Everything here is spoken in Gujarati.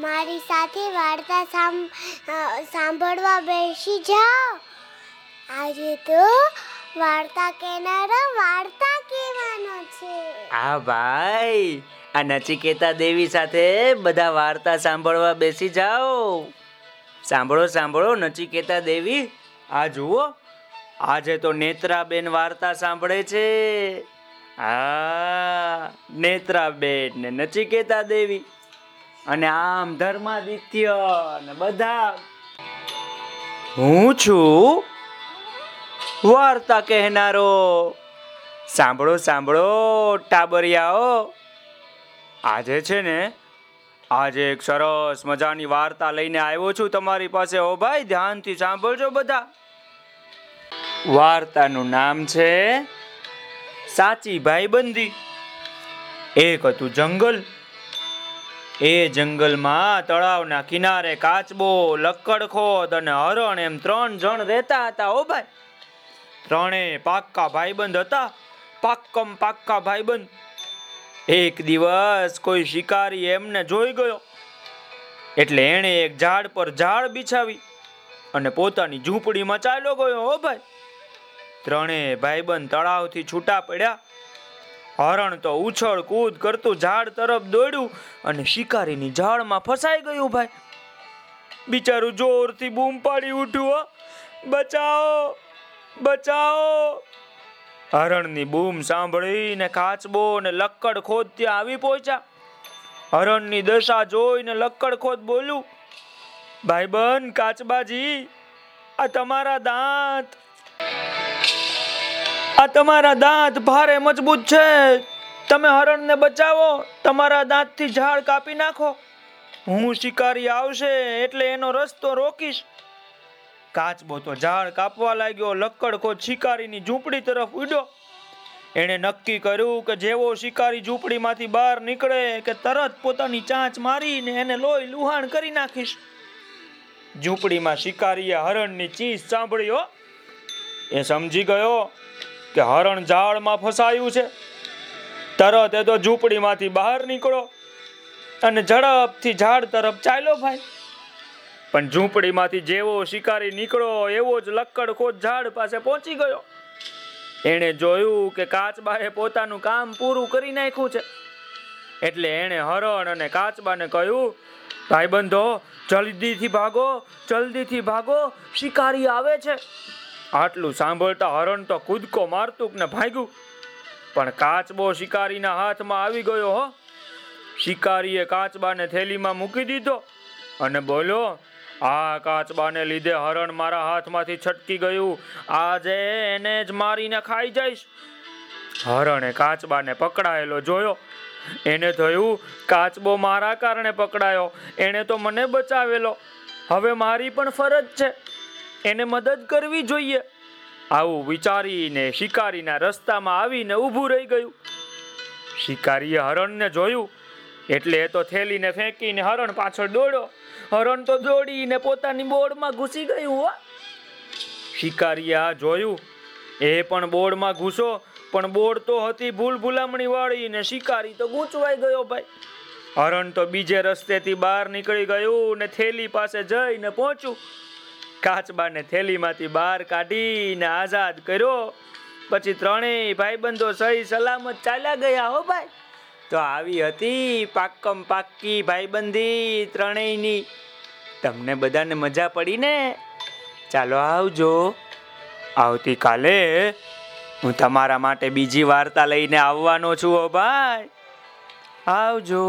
મારી સાથે વાર્તા સાંભળવા બેસી જાઓ. આજે તો વાર્તા કહેનારો વાર્તા કહેવાનો છે. આ ભાઈ, આ નચિકેતા દેવી સાથે બધા વાર્તા સાંભળવા બેસી જાઓ. સાંભળો સાંભળો, નચિકેતા દેવી. આ જુઓ, આજે તો નેત્રાબેન વાર્તા સાંભળે છે. હા નેત્રાબેન ને નચિકેતા દેવી. અને આમ ધર્માદિત્ય ને બધા હું છું વાર્તા કહેનારો. સાંભળો સાંભળો, ટાબરિયાઓ. આજે છે ને, આજે એક સરસ મજાની વાર્તા લઈને આવ્યો છું તમારી પાસે. ઓ ભાઈ, ધ્યાનથી સાંભળજો બધા. વાર્તાનું નામ છે સાચી ભાઈબંધી. એક હતું જંગલ એ જંગલમાં તળાવના કિનારે કાચબો લક્કડખોદ અને હરણ એમ ત્રણ જણ રહેતા હતા. ઓ ભાઈ, ત્રણે પાક્કા ભાઈબંધ હતા. પાક્કમ પાક્કા ભાઈબંધ. એક દિવસ કોઈ શિકારી એમને જોઈ ગયો. એટલે એણે એક ઝાડ પર ઝાડ બિછાવી અને પોતાની ઝૂંપડીમાં ચાલ્યો ગયો. હો ભાઈ, ત્રણે ભાઈબંધ તળાવથી છૂટા પડ્યા. હરણ તો ઉછળ કૂદ કરતું ઝાડ તરફ દોડ્યું અને શિકારીની ઝાડમાં ફસાઈ ગયું ભાઈ. બિચારું જોરથી બૂમ પાડી ઉઠ્યું બચાવો બચાવો. હરણની બૂમ સાંભળીને કાચબો ને લક્કડ ખોદ ત્યાં આવી પહોંચ્યા. હરણની દશા જોઈને લક્કડ ખોદ બોલ્યું, ભાઈબંધ, કાચબાજી, આ તમારા દાંત આ તમારા દાંત ભારે મજબૂત છે. તમે હરણને બચાવો, તમારા દાંતથી ઝાડ કાપી નાખો. હું શિકારી આવશે એટલે એનો રસ્તો રોકીશ. કાચબો તો ઝાડ કાપવા લાગ્યો લક્કડખો શિકારીની ઝૂંપડી તરફ ઉડ્યો. એણે નક્કી કર્યું કે જેવો શિકારી ઝૂંપડીમાંથી બહાર નીકળે કે તરત પોતાની ચાંચ મારીને એને લોહી લુહાણ કરી નાખીશ. ઝૂંપડીમાં શિકારીએ હરણની ચીસ સાંભળ્યો એ સમજી ગયો કે હરણ ઝાડમાં ફસાયું છે. તરત એ તો ઝૂંપડીમાંથી બહાર નીકળો અને ઝડપથી ઝાડ તરફ ચાલ્યો ભાઈ. પણ ઝૂંપડીમાંથી જેવો શિકારી નીકળો, એવો જ લક્કડ ખોદ ઝાડ પાસે પહોંચી ગયો. એણે જોયું કે કાચબાએ પોતાનું કામ પૂરું કરી નાખ્યું છે. એટલે એણે હરણ અને કાચબાને કહ્યું, ભાઈબંધો, જલ્દીથી ભાગો જલ્દીથી ભાગો, શિકારી આવે છે. આટલું સાંભળતા હરણ તો કૂદકો મારતું ને ભાગ્યું? પણ કાચબો શિકારીના હાથમાં આવી ગયો હો. શિકારીએ કાચબાને થેલીમાં મૂકી દીધો અને બોલો આ કાચબાને લીધે હરણ મારા હાથમાંથી છટકી ગયું. આજે એને જ મારીને ખાઈ જઈશ. હરણે કાચબાને પકડાયેલો જોયો. એને થયું, કાચબો મારા કારણે પકડાયો. એણે તો મને બચાવેલો. હવે મારી પણ ફરજ છે. એને મદદ કરવી જોઈએ. આવું વિચારીને શિકારીના રસ્તામાં આવીને ઊભું રહી ગયું. શિકારીએ હરણને જોયું. એટલે એ તો થેલીને ફેંકીને હરણ પાછળ દોડ્યો. હરણ તો દોડીને પોતાની બોર્ડમાં ઘૂસી ગયું હો. શિકારીએ આ જોયું. એ પણ બોર્ડમાં ઘૂસો, પણ બોર્ડ તો હતી ભૂલ ભૂલામણી વાળી ને શિકારી તો ગૂંચવાઈ ગયો ભાઈ. હરણ તો બીજે રસ્તેથી બહાર નીકળી ગયું ને થેલી પાસે જઈને પહોંચ્યું. કાચબાને થેલીમાંથી બહાર કાઢીને આઝાદ કર્યો. પછી ત્રણેય ભાઈબંધો સહી સલામત ચાલ્યા ગયા હો ભાઈ. તો આવી હતી પાક્કમ પાક્કી ભાઈબંધી ત્રણેયની. તમને બધાને મજા પડી ને? ચાલો આવજો. આવતીકાલે હું તમારા માટે બીજી વાર્તા લઈને આવવાનો છું હો ભાઈ. આવજો.